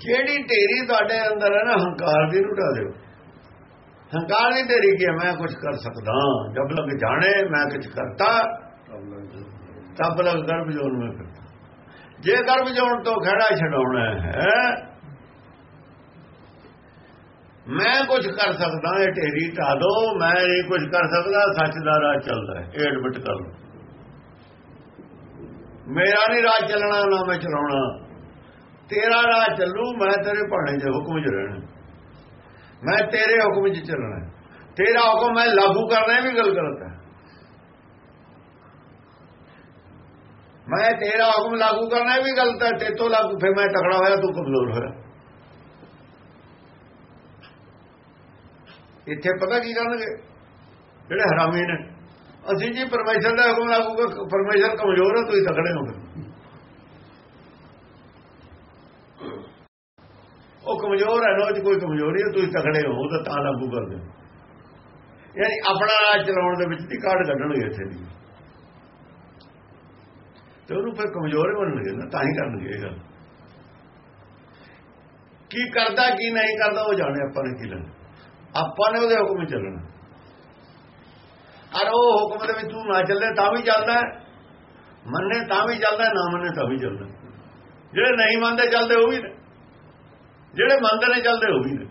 ਜਿਹੜੀ ਢੇਰੀ ਤੁਹਾਡੇ ਅੰਦਰ ਹੈ ਨਾ ਹੰਕਾਰ ਦੀ ਨੂੰ ਢਾ ਦਿਓ। ਹੰਕਾਰ ਨਹੀਂ ਢੇਰੀ ਕਿ ਮੈਂ ਕੁਝ ਕਰ ਸਕਦਾ ਜਬ ਲਗ ਜਾਣੇ ਮੈਂ ਕੁਝ ਕਰਤਾ। ਤਬ ਲਗ ਗਰਭ ਜੋਨ ਮੈਂ ਕਰਤਾ ਜੇ ਗਰਭ ਜੋਨ ਤੋਂ ਖੜਾ ਛਡਾਉਣਾ ਹੈ ਮੈਂ ਕੁਝ ਕਰ ਸਕਦਾ, ਇਹ ਢੇਰੀ ਢਾ ਦੋ ਮੈਂ ਇਹ ਕੁਝ ਕਰ ਸਕਦਾ, ਸੱਚ ਦਾ ਰਾਹ ਚੱਲਦਾ ਹੈ ਇਹ ਐਡਮਿਟ ਕਰ ਲਓ। ਮੇਰਾ ਨਹੀਂ ਰਾਹ ਚੱਲਣਾ, ਨਾ ਮੈਂ ਚਲਾਉਣਾ। ਤੇਰਾ ਰਾਹ ਚੱਲੂ, ਮੈਂ ਤੇਰੇ ਭਾਣੇ ਦੇ ਹੁਕਮ 'ਚ ਰਹਿਣਾ। ਮੈਂ ਤੇਰੇ ਹੁਕਮ 'ਚ ਚੱਲਣਾ ਤੇਰਾ ਹੁਕਮ ਮੈਂ ਲਾਗੂ ਕਰਨਾ ਵੀ ਗੱਲ ਗਲਤ ਹੈ। ਮੈਂ ਤੇਰਾ ਹੁਕਮ ਲਾਗੂ ਕਰਨਾ ਵੀ ਗਲਤ ਹੈ। ਤੇਤੋਂ ਲਾਗੂ, ਫਿਰ ਮੈਂ ਟਕੜਾ ਹੋਇਆ, ਤੂੰ ਕਮਜ਼ੋਰ ਹੋਇਆ। ਇੱਥੇ ਪਤਾ ਕੀ ਕਰਨਗੇ? ਜਿਹੜੇ ਹਰਾਮੀ ਨੇ। ਅਸੀਂ ਜੀ ਪਰਮੇਸ਼ਰ ਦਾ ਹੁਕਮ ਲਾਗੂ ਕਰ ਪਰਮੇਸ਼ਰ ਕਮਜ਼ੋਰ ਹੈ ਤੁਸੀਂ ਤਕੜੇ ਹੋ ਉਹ ਕਮਜ਼ੋਰ ਹੈ ਨਾ ਉਹ 'ਚ ਕੋਈ ਕਮਜ਼ੋਰੀ ਹੈ ਤੁਸੀਂ ਤਕੜੇ ਹੋ ਤਾਂ ਤਾਂ ਲਾਗੂ ਕਰਦੇ ਹੋ। ਯਾਨੀ ਆਪਣਾ ਰਾਜ ਚਲਾਉਣ ਦੇ ਵਿੱਚ ਦੀ ਕਾਢ ਕੱਢਣਗੇ ਇੱਥੇ ਦੀ। ਤੇ ਉਹਨੂੰ ਫਿਰ ਕਮਜ਼ੋਰ ਹੀ ਬਣਨਗੇ ਨਾ, ਤਾਂ ਹੀ ਕਰਨਗੇ ਇਹ ਗੱਲ। ਕੀ ਕਰਦਾ, ਕੀ ਨਹੀਂ ਕਰਦਾ, ਉਹ ਜਾਣੇ ਆਪਾਂ ਨੇ ਕੀ ਲੈਣਾ। ਆਪਾਂ ਨੇ ਉਹਦੇ ਹੁਕਮ ਚੱਲਣਾ। ਅਰ ਉਹ ਹੁਕਮ ਦੇ ਵਿੱਚ ਤੂੰ ਨਾ ਚੱਲੇ ਤਾਂ ਵੀ ਚੱਲਦਾ ਮੰਨੇ ਤਾਂ ਵੀ ਚੱਲਦਾ ਨਾ ਮੰਨੇ ਤਾਂ ਵੀ ਚੱਲਦਾ ਜਿਹੜੇ ਨਹੀਂ ਮੰਨਦੇ ਚੱਲਦੇ ਉਹ ਵੀ ਨੇ। ਜਿਹੜੇ ਮੰਨਦੇ ਨੇ ਚੱਲਦੇ ਉਹ ਵੀ ਨੇ।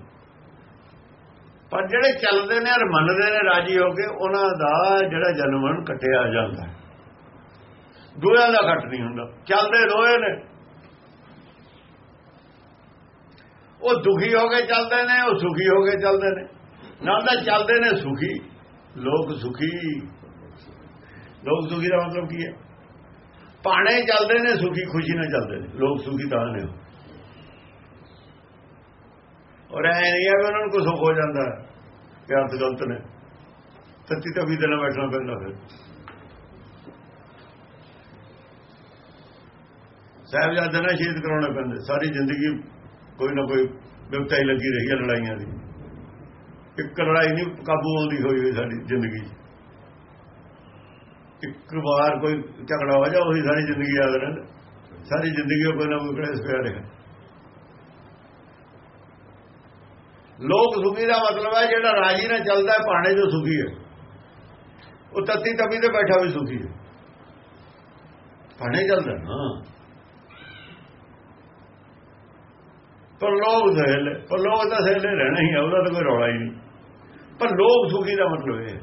ਪਰ ਜਿਹੜੇ ਚੱਲਦੇ ਨੇ ਔਰ ਮੰਨਦੇ ਨੇ ਰਾਜੀ ਹੋ ਕੇ, ਉਹਨਾਂ ਦਾ ਜਿਹੜਾ ਜਨਮਨ ਕੱਟਿਆ ਜਾਂਦਾ ਹੈ। ਦਾ ਘਟ ਨਹੀਂ ਹੁੰਦਾ। ਚੱਲਦੇ ਦੋਏ ਨੇ। ਉਹ ਦੁਖੀ ਹੋ ਕੇ ਚੱਲਦੇ ਨੇ, ਉਹ ਸੁਖੀ ਹੋ ਕੇ ਚੱਲਦੇ ਨੇ। ਨਾਲ ਦਾ ਚੱਲਦੇ ਨੇ ਸੁਖੀ। ਲੋਕ ਸੁਖੀ। ਲੋਕ ਸੁਖੀ ਦਾ ਮਤਲਬ ਕੀ ਹੈ? ਪਾਣੇ ਚੱਲਦੇ ਨੇ, ਸੁਖੀ ਖੁਸ਼ੀ ਨਾਲ ਚੱਲਦੇ ਨੇ। ਲੋਕ ਸੁਖੀ ਤਾਂ ਨੇ। ਔਰ ਐ ਨਹੀਂ ਹੈ ਵੀ ਉਹਨਾਂ ਨੂੰ ਕੁਝ ਹੋ ਜਾਂਦਾ ਹੈ ਕਿ ਅਰਥ ਗਲਤ ਨੇ। ਸੱਚੀ ਤਾਂ ਵੀ ਦਿਨ ਬੈਠਣਾ ਪੈਂਦਾ ਫਿਰ। ਸਾਹਿਬਜ਼ਾਦੇ ਨਾਲ ਸ਼ਹੀਦ ਕਰਾਉਣੇ ਪੈਂਦੇ। ਸਾਰੀ ਜ਼ਿੰਦਗੀ ਕੋਈ ਨਾ ਕੋਈ ਵਿਪਤਾ ਹੀ ਲੱਗੀ ਰਹੀ ਹੈ ਲੜਾਈਆਂ ਦੀ। ਇੱਕ ਲੜਾਈ ਨਹੀਂ, ਕਾਬੂ ਆਉਂਦੀ ਹੋਈ ਹੋਈ ਸਾਡੀ ਜ਼ਿੰਦਗੀ 'ਚ। ਇੱਕ ਵਾਰ ਕੋਈ ਝਗੜਾ ਹੋ ਜਾ ਉਹੀ ਸਾਰੀ ਜ਼ਿੰਦਗੀ ਯਾਦ ਰਹਿੰਦਾ। ਸਾਰੀ ਜ਼ਿੰਦਗੀ ਉਹ ਕੋਈ ਨਾ ਕੋਈ ਕਲੇਸ਼ ਪਿਆ ਰਿਹਾ। ਲੋਕ ਸੁਖੀ ਦਾ ਮਤਲਬ ਹੈ, ਜਿਹੜਾ ਰਾਜੀ ਨਾਲ ਚੱਲਦਾ ਹੈ ਪਾਣੇ ਜੋ ਸੁਖੀ ਹੈ। ਉਹ ਤਤੀ ਤਵੀ ਤੇ ਬੈਠਾ ਵੀ ਸੁਖੀ ਹੈ। ਪਾਣੇ ਚੱਲਦਾ ਨਾ ਪਰ ਲੋਕ ਸਹਿਲੇ ਪਰ ਲੋਕ ਤਾਂ ਸਹਿਲੇ ਰਹਿਣਾ ਹੀ ਹੈ, ਉਹਦਾ ਤਾਂ ਕੋਈ ਰੌਲਾ ਹੀ ਨਹੀਂ। ਪਰ ਲੋਕ ਸੁਖੀ ਦਾ ਮਤਲਬ ਇਹ ਹੈ।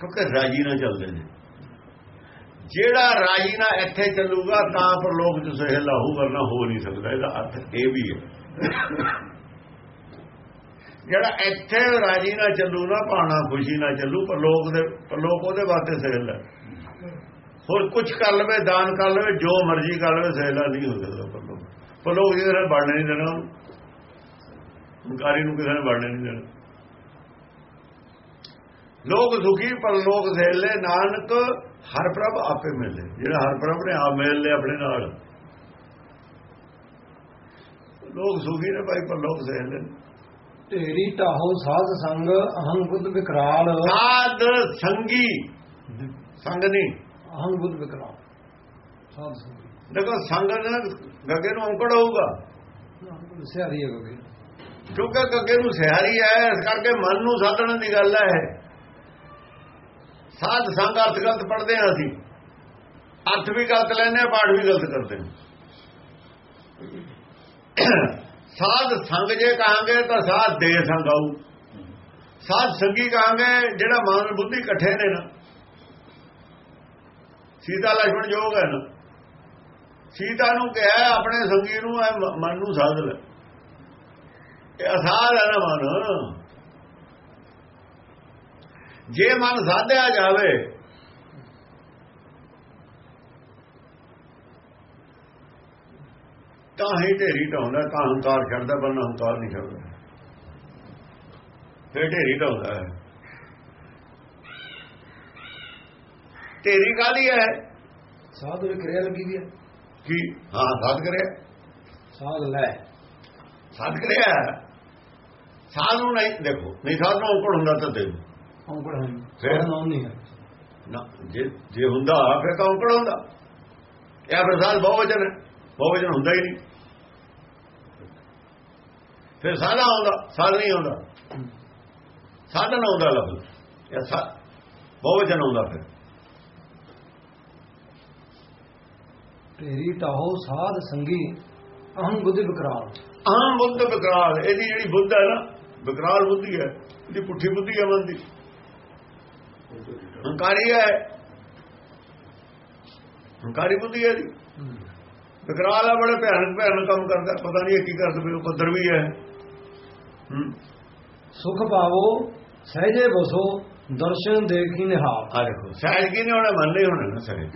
ਕਿਉਂਕਿ ਰਾਜੀ ਨਾਲ ਚੱਲਦੇ ਨੇ। ਜਿਹੜਾ ਰਾਜੀ ਨਾਲ ਇੱਥੇ ਚੱਲੂਗਾ, ਤਾਂ ਪਰ ਲੋਕ ਚ ਸਹਿਲਾ ਹੋਊਗਾ ਨਾ ਹੋ ਨਹੀਂ ਸਕਦਾ। ਇਹਦਾ ਅਰਥ ਇਹ ਵੀ ਹੈ। ਜਿਹੜਾ ਇੱਥੇ ਰਾਜੀ ਨਾਲ ਚੱਲੂ, ਨਾ ਪਾਣਾ ਖੁਸ਼ੀ ਨਾਲ ਚੱਲੂ ਪਰ ਲੋਕ ਦੇ ਪਰ ਲੋਕ ਉਹਦੇ ਵਾਸਤੇ ਸਹਿਲਾ ਹੋਰ ਕੁਝ ਕਰ ਲਵੇ, ਦਾਨ ਕਰ ਲਵੇ, ਜੋ ਮਰਜ਼ੀ ਕਰ ਲਵੇ ਸਹਿਲਾ ਨਹੀਂ ਹੋ ਸਕਦਾ। ਪਰ ਲੋਕ ਜਿਹਦੇ ਨਾਲ ਵੜਨੇ ਨਹੀਂ ਦੇਣਾ। ਹੰਕਾਰੀ ਨੂੰ ਕਿਸੇ ਨੇ ਵੜਨੇ ਨਹੀਂ ਦੇਣਾ। ਲੋਕ ਸੁਖੀ ਪਰ ਲੋਕ ਸਹਿਲੇ। ਨਾਨਕ ਹਰ ਪ੍ਰਭ ਆਪੇ ਮਿਲੇ। ਜਿਹੜਾ ਹਰ ਪ੍ਰਭ ਨੇ ਆਪ ਮਿਲ ਲਿਆ ਆਪਣੇ ਨਾਲ। ਲੋਕ ਸੁਖੀ ਨੇ ਭਾਈ ਪਰ ਲੋਕ ਨੇ। ਢੇਰੀ ਢਾਹੋ ਸਾਧ ਸੰਗ ਅਹੰ ਬੁੱਧ ਵਿਕਰਾਲ। ਸਾਧ ਸੰਗੀ। ਸੰਗ ਨਹੀਂ। ਅਹੰ ਬੁੱਧ ਵਿਕਰਾਲ। ਸਾਧ ਸੰਗ। ਦੇਖੋ ਸੰਗਤ ਗੱਗੇ ਨੂੰ ਔਂਕੜ ਹੋਊਗਾ। ਸਿਆਰੀ ਹੈ ਗੱਗੇ ਕਿਉਂਕਿ ਗੱਗੇ ਨੂੰ ਸਿਆਰੀ ਹੈ, ਇਸ ਕਰਕੇ ਮਨ ਨੂੰ ਸਾਧਣ ਦੀ ਗੱਲ ਹੈ ਇਹ। ਸਾਧ ਸੰਗ ਅਰਥ ਗਲਤ ਪੜਦੇ ਹਾਂ ਅਸੀਂ। ਅਰਥ ਵੀ ਗਲਤ ਲੈਨੇ ਆ ਪਾਠ ਵੀ ਗਲਤ ਕਰਦੇ ਹਾਂ। ਸਾਧ ਸੰਗ ਜੇ ਕਹਾਂਗੇ ਤਾਂ ਸਾਧ ਦੇ ਸੰਗ ਆਊ। ਸਾਧ ਸੰਗੀ ਕਹਾਂਗੇ, ਜਿਹੜਾ ਮਨ ਬੁੱਧੀ ਇਕੱਠੇ ਨੇ ਨਾ। ਸੀਤਾ ਲక్ష్మణ ਜੋਗ ਹੈ ਨਾ। ਸੀਤਾ ਨੂੰ ਕਿਹਾ, ਆਪਣੇ ਸੰਗੀ ਨੂੰ ਇਹ ਮਨ ਨੂੰ ਸਾਧ ਲੈ। ਇਹ ਅਸਾਧ ਹੈ ਨਾ ਮਨ। ਜੇ ਮਨ ਸਾਧਿਆ ਜਾਵੇ, ਤਾਂ ਹੀ ਢੇਰੀ ਢਾਉਂਦਾ, ਤਾਂ ਹੰਕਾਰ ਛੱਡਦਾ ਪਰ ਹੰਕਾਰ ਨਹੀਂ ਛੱਡਦਾ। ਫਿਰ ਢੇਰੀ ਢਾਉਂਦਾ ਹੈ। ਢੇਰੀ ਕਾਲੀ ਹੈ? ਸਾਧ ਕਿਰਿਆ ਲੱਗੀ ਵੀ ਹੈ। ਕੀ? ਹਾਂ ਸਾਧ ਕਰਿਆ। ਸਾਧ ਲੈ। ਸਾਧ ਕਰਿਆ? ਸਾਧ ਨੂੰ ਨਹੀਂ ਦੇਖੋ ਨਹੀਂ ਸਾਧ ਨੂੰ ਔਕੜ ਹੁੰਦਾ ਤਾਂ ਦੇ ਔਂਕੜ ਹੈ ਫਿਰ? ਸਾਧ ਨਹੀਂ ਹੈ। ਨਾ ਜੇ ਜੇ ਹੁੰਦਾ ਫਿਰ ਤਾਂ ਔਕੜ ਹੁੰਦਾ। ਇਹ ਫਿਰ ਸਾਧ ਬਹੁਵਚਨ ਹੈ। ਬਹੁਵਚਨ ਹੁੰਦਾ ਹੀ ਨਹੀਂ। ਫਿਰ ਸਾਧਾ ਆਉਂਦਾ ਸਾਧ ਨਹੀਂ ਆਉਂਦਾ। ਸਾਧਨ ਆਉਂਦਾ ਲਫ਼ਜ਼। ਇਹ ਸਾ ਬਹੁਵਚਨ ਆਉਂਦਾ ਫਿਰ। ਢੇਰੀ ਢਾਹੋ ਸਾਧ ਸੰਗੀ ਅਹੰ ਬੁੱਧ ਵਿਕਰਾਲ। ਆਮ ਬੁੱਧ ਵਿਕਰਾਲ ਇਹਦੀ ਜਿਹੜੀ ਬੁੱਧ ਹੈ ਨਾ ਵਿਕਰਾਲ ਬੁੱਧੀ ਹੈ ਇਹਦੀ ਪੁੱਠੀ ਬੁੱਧੀ ਹੈ ਮਨ ਦੀ ਹੰਕਾਰੀ ਹੈ। ਹੰਕਾਰੀ ਬੁੱਧੀ ਹੈ ਇਹਦੀ। ਵਿਕਰਾਲ ਆ ਬੜੇ ਭਿਆਨਕ ਭਿਆਨਕ ਕੰਮ ਕਰਦਾ ਪਤਾ ਨਹੀਂ ਕੀ ਕਰਦਾ ਉਹ ਕਦਰ ਵੀ ਹੈ। ਸੁਖ ਪਾਵੋ ਸਹਜੇ ਬਸੋ ਦਰਸ਼ਨ ਦੇਖੀ ਨਿਹਾਲ। ਆ ਦੇਖੋ ਸਹਿਜ ਕੀ ਨੇ ਉਹਨੇ ਮੰਨੇ ਹੋਣੇ ਨਾ ਸਾਰੇ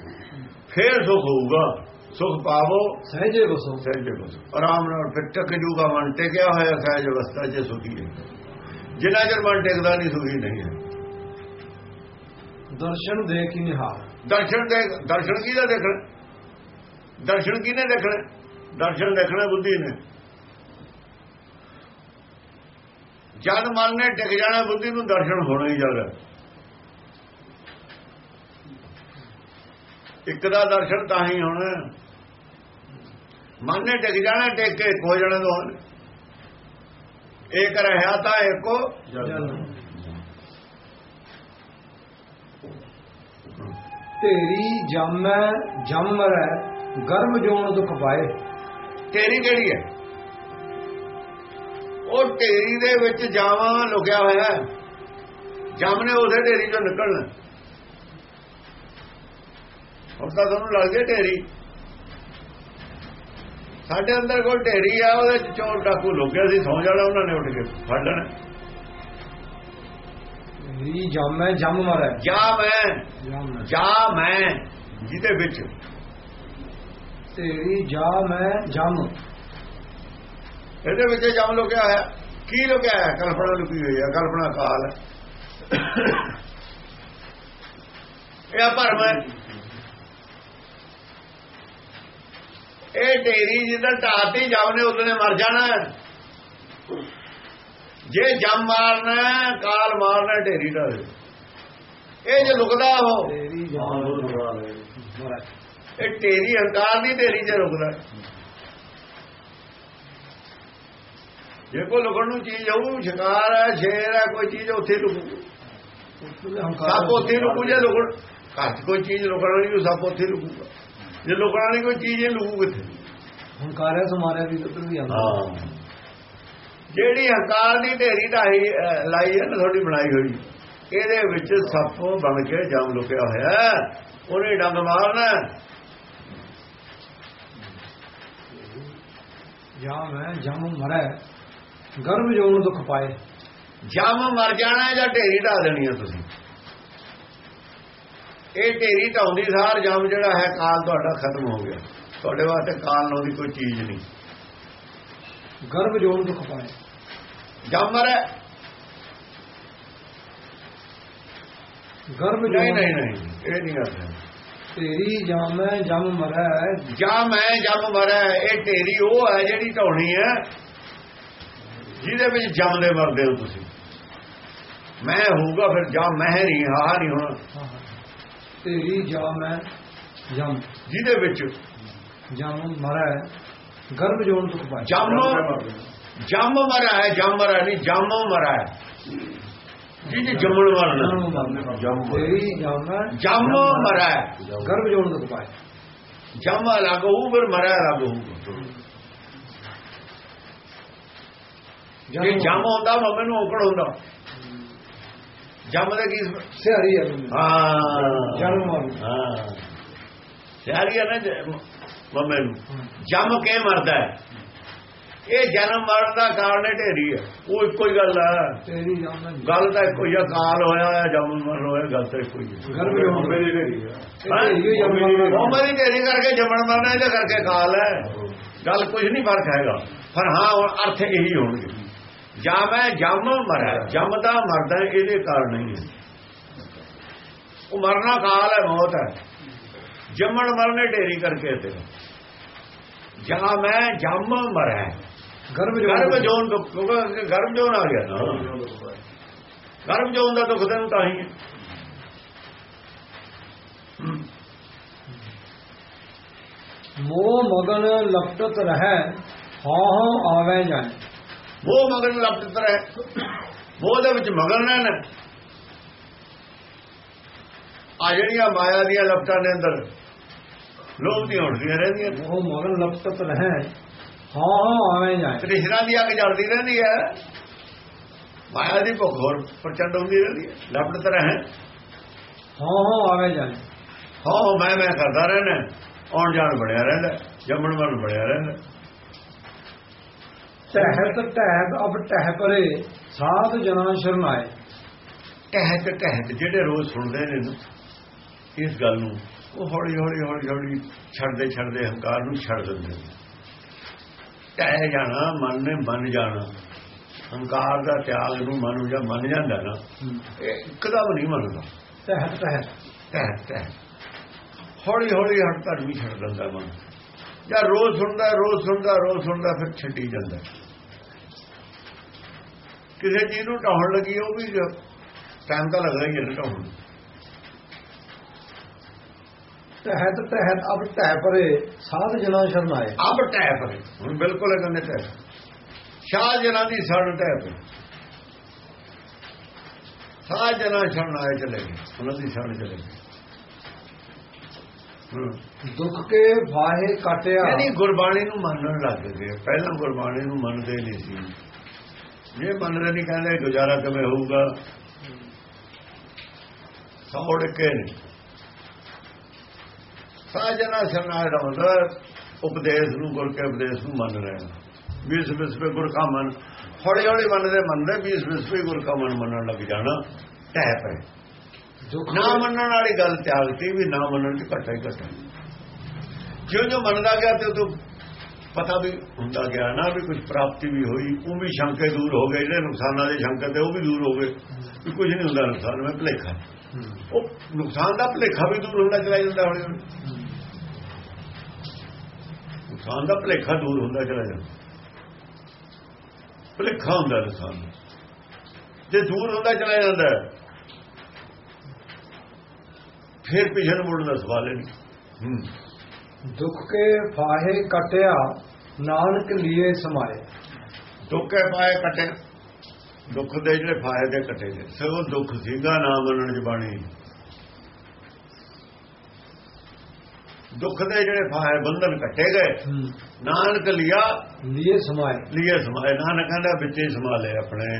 ਫੇਰ ਸੁਖ ਹੋਊਗਾ। ਸੁਖ ਪਾਵੋ। ਸਹਜੇ ਵਸੋ ਸਹਿਜ ਬਸ। ਆਰਾਮ ਨਾਲ ਫਿਰ ਟਕ ਜੂਗਾ ਮਨ ਟਿਕਿਆ ਹੋਇਆ ਸਹਿਜ ਅਵਸਥਾ 'ਚ ਸੁਖੀ ਹੈ। ਜਿੰਨਾ ਚਿਰ ਮਨ ਟਿਕਦਾ ਨਹੀਂ ਸੁਖੀ ਨਹੀਂ ਹੈ। ਦਰਸ਼ਨ ਦੇਖੀ ਨਿਹਾਲ? ਦਰਸ਼ਨ ਦੇ ਦਰਸ਼ਨ ਕਿਹਦਾ ਦੇਖਣਾ? ਦਰਸ਼ਨ ਕਿਹਨੇ ਦੇਖਣਾ? ਦਰਸ਼ਨ ਦੇਖਣਾ ਬੁੱਧੀ ਨੇ। ਜਦ ਮਨ ਨੇ ਟਿਕ ਜਾਣਾ ਬੁੱਧੀ ਨੂੰ ਦਰਸ਼ਨ ਹੋਣਾ ਹੀ ਜਾਗਾ ਇੱਕ ਦਾ ਦਰਸ਼ਨ ਤਾਂ ਹੀ ਹੋਣਾ। ਮਨ ਨੇ ਟਿਕ ਜਾਣਾ ਟਿਕ ਕੇ ਖੋ ਜਾਣਾ ਨੇ ਇੱਕ ਰਹਿਆ ਤਾਂ ਇੱਕੋ ਤੇਰੀ ਜਮੈ ਜਮ ਮਰੈ ਗਰਮ ਜੋਨ ਦੁਖ ਪਾਏ। ਤੇਰੀ ਕਿਹੜੀ ਹੈ? ਉਹ ਢੇਰੀ ਦੇ ਵਿੱਚ ਜਾਵਾਂ ਲੁਕਿਆ ਹੋਇਆ ਹੈ। ਜਮ ਨੇ ਉਹਦੇ ਢੇਰੀ ਚੋਂ ਨਿਕਲਣਾ। ਹੁਣ ਤਾਂ ਤੁਹਾਨੂੰ ਲੱਗ ਗਿਆ ਢੇਰੀ। ਸਾਡੇ ਅੰਦਰ ਕੋਈ ਢੇਰੀ ਆ ਉਹਦੇ ਚ ਚੋਰ ਡਾਕੂ ਲੁਕਿਆ ਸੀ ਸੌ ਜਾਣਾ ਉਹਨਾਂ ਨੇ ਉੱਠ ਕੇ ਫੜ ਲੈਣਾ। ਤੇਰੀ ਜਮੈ ਜਮ ਮਰੈ ਜਾ ਮੈਂ ਜਾ ਮੈਂ ਜਿਹਦੇ ਵਿੱਚ। ਤੇਰੀ ਜਾ ਮੈਂ ਜਮ। ਇਹਦੇ ਵਿੱਚ ਜਮ ਲੁਕਿਆ ਹੋਇਆ। ਕੀ ਲੁਕਿਆ ਹੈ ਕਲਪਨਾ ਲੁਕੀ ਹੋਈ ਹੈ ਕਲਪਨਾ ਕਾਲ। ਹੈ ਇਹ ਆ ਭਰਮ ਹੈ। ਇਹ ਢੇਰੀ ਜਿੱਦਾਂ ਢਾਤੀ ਜਮ ਨੇ ਉਹਨੇ ਮਰ ਜਾਣਾ। ਹੈ। ਜੇ ਜਮ ਮਾਰਨਾ ਹੈ, ਕਾਲ ਮਾਰਨਾ ਹੈ, ਢੇਰੀ ਢਾਲੇ ਇਹ ਜੇ ਲੁਕਦਾ ਉਹ। ਤੇਰੀ ਜਮ ਇਹ ਢੇਰੀ ਹੰਕਾਰ ਦੀ ਢੇਰੀ ਚ ਰੁਕਦਾ। ਹੈ। ਜੇ ਕੋਈ ਲੁਕਣ ਨੂੰ ਚੀਜ਼ ਹੋਊ ਸ਼ਿਕਾਰ ਹੈ ਸ਼ੇਰ ਹੈ ਕੋਈ ਚੀਜ਼ ਉੱਥੇ ਲੁਕੂ। ਸੱਪ ਉੱਥੇ ਲੁਕੂ ਜੇ ਲੁਕਣ। ਘਰ 'ਚ ਕੋਈ ਚੀਜ਼ ਲੁਕਣ ਵਾਲੀ ਉਹ ਸੱਪ ਉੱਥੇ ਲੁਕੂਗਾ। ਜੇ ਲੁਕਣ ਵਾਲੀ ਕੋਈ ਚੀਜ਼ ਇਹ ਲੁਕੂ ਕਿੱਥੇ? ਹੰਕਾਰਿਆ ਸਮਾਰਿਆ ਵੀ ਉੱਧਰ ਵੀ ਆਉਂਦਾ ਹਾਂ। ਜਿਹੜੀ ਹੰਕਾਰ ਦੀ ਢੇਰੀ ਢਾਈ ਲਾਈ ਹੈ ਨਾ ਤੁਹਾਡੀ ਬਣਾਈ ਹੋਈ। ਇਹਦੇ ਵਿੱਚ ਸੱਪ ਬਣ ਕੇ ਜਮ ਲੁਕਿਆ ਹੋਇਆ ਹੈ। ਉਹਨੇ ਡੰਗ ਮਾਰਨਾ ਹੈ। ਜਾ ਮੈਂ ਜਮ ਮਰੈ ਗਰਮ ਜੋਨ ਦੁਖ ਪਾਏ। ਜਮ ਮਰ ਜਾਣਾ ਹੈ ਜਾਂ ਢੇਰੀ ਢਾ ਦੇਣੀ ਹੈ ਤੁਸੀਂ? ਇਹ ਢੇਰੀ ਢਾਉਂਦੀ ਸਾਰ ਜਮ ਜਿਹੜਾ ਹੈ ਕਾਲ ਤੁਹਾਡਾ ਖਤਮ ਹੋ ਗਿਆ। ਤੁਹਾਡੇ ਵਾਸਤੇ ਕਾਲ ਨਾਮ ਦੀ ਕੋਈ ਚੀਜ਼ ਨਹੀਂ। ਗਰਭ ਜੋਨ ਦੁਖ ਪਾਏ। ਜਮ ਮਰੇ ਗਰਭ ਨਹੀਂ ਨਹੀਂ ਨਹੀਂ ਇਹ ਨਹੀਂ ਹੈ। ਤੇਰੀ ਜਾਮੈ ਜਮ ਮਰੈ। ਜਾਂ ਮੈਂ ਜਮ ਮਰੇ ਇਹ ਢੇਰੀ ਉਹ ਹੈ ਜਿਹੜੀ ਢਾਉਣੀ ਹੈ ਜਿਹਦੇ ਵਿੱਚ ਜੰਮਦੇ ਮਰਦੇ ਹੋ ਤੁਸੀਂ। ਮੈਂ ਹੋਊਗਾ ਫਿਰ ਜਾਂ ਮੈਂ ਨਹੀਂ ਹਾਂ ਨਹੀਂ ਹੋਣਾ। ਤੇਰੀ ਜਾਮੈ ਜਮ। ਜਿਹਦੇ ਵਿੱਚ ਜਮ ਮਰੈ ਗਰਭ ਜੋਨ ਦੁਖ ਪਾਏ। ਜੰਮ ਜੰਮ ਮਰਾ ਹੈ ਜੰਮ ਮਰਾ ਨਹੀਂ ਜੰਮ ਮਰਾ ਹੈ। ਜਿਹਦੇ ਜੰਮਣ ਮਰਨਾ ਤੇਰੀ ਜਾਮੈ ਜੰਮ ਮਰਾ। ਹੈ। ਗਰਭ ਜੋਨ ਦੁਖ ਪਾਏ। ਜੰਮ ਅਲੱਗ ਹੋਊ ਫਿਰ ਮਰਾ ਅਲੱਗ ਹੋਊ। ਜੇ ਜੰਮ ਹੁੰਦਾ ਮੰਮੇ ਨੂੰ ਔਕੜ ਹੁੰਦਾ। ਜੰਮ ਦੇ ਕੀ ਸਿਹਰੀ ਹੈ। ਹਾਂ ਜਨਮ। ਹਾਂ। ਸਿਆਰੀ ਹੈ ਨਾ ਮੰਮੇ ਨੂੰ। ਜੰਮ ਕੇ ਮਰਦਾ ਹੈ। ਇਹ ਜਨਮ ਮਰਨ ਦਾ ਕਾਰਨ ਹੈ ਢੇਰੀ ਹੈ ਉਹ ਇੱਕੋ ਹੀ ਗੱਲ ਹੈ ਤੇਰੀ ਗੱਲ ਤਾਂ ਇੱਕੋ ਹੀ ਆ ਕਾਲ ਹੋਇਆ ਹੈ ਜਨਮ ਮਰਨ ਹੋਇਆ ਗੱਲ ਤਾਂ ਇੱਕੋ ਹੀ ਹੈ ਗਰਭ ਮੇਰੀ ਢੇਰੀ ਆ। ਤੇਰੀ ਜਮ ਮਰੈ ਮੰਮੇ ਦੀ ਢੇਰੀ ਕਰਕੇ ਜੰਮਣ ਮਰਨਾ ਇਹਦੇ ਕਰਕੇ ਕਾਲ ਹੈ। ਗੱਲ ਕੁਝ ਨਹੀਂ ਫ਼ਰਕ ਹੈਗਾ। ਪਰ ਹਾਂ ਹੁਣ ਅਰਥ ਇਹੀ ਹੋਣਗੇ। ਜਾਂ ਮੈਂ ਜੰਮ ਮਰਾਂ ਜੰਮਦਾ ਮਰਦਾ ਇਹਦੇ ਕਾਰਨ ਨਹੀਂ ਹੈ। ਉਹ ਮਰਨਾ ਕਾਲ ਹੈ ਮੌਤ ਹੈ। ਜੰਮਣ ਮਰਨੇ ਢੇਰੀ ਕਰਕੇ ਤੇ। ਜਾਂ ਮੈਂ ਜੰਮ ਮਰਾਂ ਗਰਭ ਜੋਨ ਗਰਭ ਜੋਨ ਦੁੱਖ ਕਿਉਂਕਿ ਗਰਭ ਜੋਨ ਆ ਗਿਆ ਨਾ। ਗਰਭ ਜੋਨ ਦਾ ਦੁੱਖ ਤੈਨੂੰ ਤਾਂ ਹੀ ਹੈ। ਮੋਹ ਮਗਨ ਲਪਟਤ ਰਹੈ ਹਾਂ ਹਾਂ ਆਵੇ ਜਾਏ। ਉਹ ਮਗਨ ਲਪਟ ਹੈ ਉਹ ਦੇ ਵਿੱਚ ਮਗਨ ਰਹਿਣਾ ਆ ਜਿਹੜੀਆਂ ਮਾਇਆ ਦੀਆਂ ਲਪਟਾਂ ਦੇ ਅੰਦਰ ਲੋਭ ਦੀਆਂ ਉੱਠਦੀਆਂ ਰਹਿੰਦੀਆਂ ਨੇ। ਮੋਹ ਮਗਨ ਲਪਟਤ ਰਹੈ ਹਾਂ ਹਾਂ ਆਵੇ ਜਾਏ ਤ੍ਰਿਸ਼ਨਾ ਦੀ ਅੱਗ ਜਲਦੀ ਰਹਿੰਦੀ ਹੈ ਮਾਇਆ ਦੀ ਭੁੱਖ ਹੋਰ ਪ੍ਰਚੰਡ ਹੁੰਦੀ ਰਹਿੰਦੀ ਹੈ ਲਪਟ ਤਾਂ ਰਹਿ ਹਾਂ ਹਾਂ ਆਵੇ ਜਾਏ ਹਾਂ ਮੈਂ ਮੈਂ ਕਰਦਾ ਰਹਿਣਾ ਆਉਣ ਜਾਣ ਬਣਿਆ ਰਹਿੰਦਾ ਜੰਮਣ ਮਰਨ ਬਣਿਆ ਰਹਿੰਦਾ ਤਹਿਤ ਟਹਿਬ ਅਬ ਟਹਿ ਪਰੇ ਸਾਧ ਜਨਾਂ ਸ਼ਰਨਾਏ। ਕਹਿਤ ਕਹਿਤ ਜਿਹੜੇ ਰੋਜ਼ ਸੁਣਦੇ ਨੇ ਇਸ ਗੱਲ ਨੂੰ ਉਹ ਹੌਲੀ ਹੌਲੀ ਹੌਲੀ ਹੌਲੀ ਛੱਡਦੇ ਛੱਡਦੇ ਹੰਕਾਰ ਨੂੰ ਛੱਡ ਦਿੰਦੇ ਕਹਿ ਜਾਣਾ ਮਨ ਨੇ ਮੰਨ ਜਾਣਾ। ਹੰਕਾਰ ਦਾ ਤਿਆਗ ਨੂੰ ਮਨ ਜਾਂ ਮੰਨ ਜਾਂਦਾ ਨਾ ਇਹ ਇੱਕਦਮ ਨਹੀਂ ਮੰਨਦਾ। ਤਹਿਤ ਤਹਿਤ। ਕਹਿਤ ਹੌਲੀ ਹੌਲੀ ਹਟ ਧਰਮੀ ਛੱਡ ਦਿੰਦਾ ਮਨ। ਜਾਂ ਰੋਜ਼ ਸੁਣਦਾ ਰੋਜ਼ ਸੁਣਦਾ ਰੋਜ਼ ਸੁਣਦਾ ਫਿਰ ਛੱਡੀ ਜਾਂਦਾ। ਕਿਸੇ ਚੀਜ਼ ਨੂੰ ਢਾਉਣ ਲੱਗੀ ਉਹ ਵੀ ਟਾਈਮ ਤਾਂ ਲੱਗਦਾ ਹੀ ਹੈ ਨਾ ਢਾਉਣ ਨੂੰ। ਤਹਿਤ ਤਹਿਤ ਅਬ ਟਹਿ ਪਰੇ ਸਾਧ ਜਨਾ ਸ਼ਰਨ ਆਏ। ਅਬ ਟੈ ਪਰ ਹੁਣ ਬਿਲਕੁਲ ਇਹ ਕਹਿੰਦੇ ਟੈ ਸ਼ਾਹ ਜਨਾਂ ਦੀ ਸਣ ਟੈ ਪਰ। ਸਾਹ ਜਨਾਂ ਛਣ ਆਏ ਚਲੇ ਗਏ ਉਹਨਾਂ ਦੀ ਸਣ ਚਲੇ ਗਏ। ਦੁੱਖ ਕੇ ਵਾਹੇ ਕਟਿਆ। ਯਾਨੀ ਗੁਰਬਾਣੀ ਨੂੰ ਮੰਨਣ ਲੱਗ ਗਏ। ਪਹਿਲਾਂ ਗੁਰਬਾਣੀ ਨੂੰ ਮੰਨਦੇ ਨਹੀਂ ਸੀ। ਜੇ ਮੰਨਦੇ ਨਹੀਂ ਕਹਿੰਦੇ ਗੁਜ਼ਾਰਾ ਕਿਵੇਂ ਹੋਊਗਾ? ਸੌੜ ਕੇ ਨਹੀਂ। ਸਾਜਨਾ ਸ਼ਰਨਾਇ ਦਾ ਮਤਲਬ ਉਪਦੇਸ਼ ਨੂੰ ਗੁਰ ਕੇ ਉਪਦੇਸ਼ ਨੂੰ ਮੰਨ ਰਹੇ ਨੇ। ਵੀਸ ਵਿਸਵੇ ਗੁਰ ਕਾ ਮਨ, ਹੌਲੀ ਹੌਲੀ ਮੰਨਦੇ ਮੰਨਦੇ ਵੀਸ ਵਿਸਵੇ ਗੁਰ ਕਾ ਮਨ ਮੰਨਣ ਲੱਗ ਜਾਣਾ। ਟਹਿ ਪਏ। ਨਾ ਮੰਨਣ ਵਾਲੀ ਗੱਲ ਤਿਆਗਤੀ ਵੀ ਨਾ ਮੰਨਣ ਦੀ ਘਟਾ ਹੀ ਘਟਾ ਜਿਉਂ ਜਿਉਂ ਮੰਨਦਾ ਗਿਆ ਤੇ ਉਹ ਪਤਾ ਵੀ ਹੁੰਦਾ ਗਿਆ ਨਾ ਵੀ ਕੁਝ ਪ੍ਰਾਪਤੀ ਵੀ ਹੋਈ ਉਹ ਵੀ ਸ਼ੰਕੇ ਦੂਰ ਹੋ ਗਏ ਜਿਹੜੇ ਨੁਕਸਾਨਾਂ ਦੇ ਸ਼ੰਕੇ ਤੇ ਉਹ ਵੀ ਦੂਰ ਹੋ ਗਏ। ਵੀ ਕੁਝ ਨਹੀਂ ਹੁੰਦਾ ਨੁਕਸਾਨ ਮੈਂ ਭਲੇਖਾ। ਉਹ ਨੁਕਸਾਨ ਦਾ ਭਲੇਖਾ ਵੀ ਦੂਰ ਹੁੰਦਾ ਚਲਾ ਜਾਂਦਾ ਹੌਲੀ ਨੁਕਸਾਨ ਦਾ ਭਲੇਖਾ ਦੂਰ ਹੁੰਦਾ ਚਲਾ ਜਾਂਦਾ। ਭਲੇਖਾ ਹੁੰਦਾ ਨੁਕਸਾਨ। ਜੇ ਦੂਰ ਹੁੰਦਾ ਚਲਾ ਜਾਂਦਾ। ਫਿਰ ਪਿਛੇ ਨੂੰ ਮੁੜਨ ਦਾ ਸਵਾਲ ਹੀ ਨਹੀਂ। ਦੁੱਖ ਕੇ ਫਾਹੇ ਕਟਿਆ ਨਾਨਕ ਲਿਏ ਸਮਾਏ। ਦੁੱਖੇ ਪਾਏ ਕੱਟੇ। ਦੁੱਖ ਦੇ ਜਿਹੜੇ ਫਾਇਦੇ ਕੱਟੇ ਨੇ ਸਗੋਂ ਦੁੱਖ ਸੀਗਾ ਨਾ ਮੰਨਣ ਚ ਬਾਣੀ ਦੁੱਖ ਦੇ ਜਿਹੜੇ ਫਾਇ ਬੰਧਨ ਕੱਟੇ ਗਏ ਨਾਨਕ ਲਿਆ ਲਿਏ ਸਮਾਏ। ਲਿਏ ਸਮਾਏ। ਨਾਨਕ ਕਹਿੰਦਾ ਵਿੱਚੇ ਸਮਾ ਲਏ ਆਪਣੇ।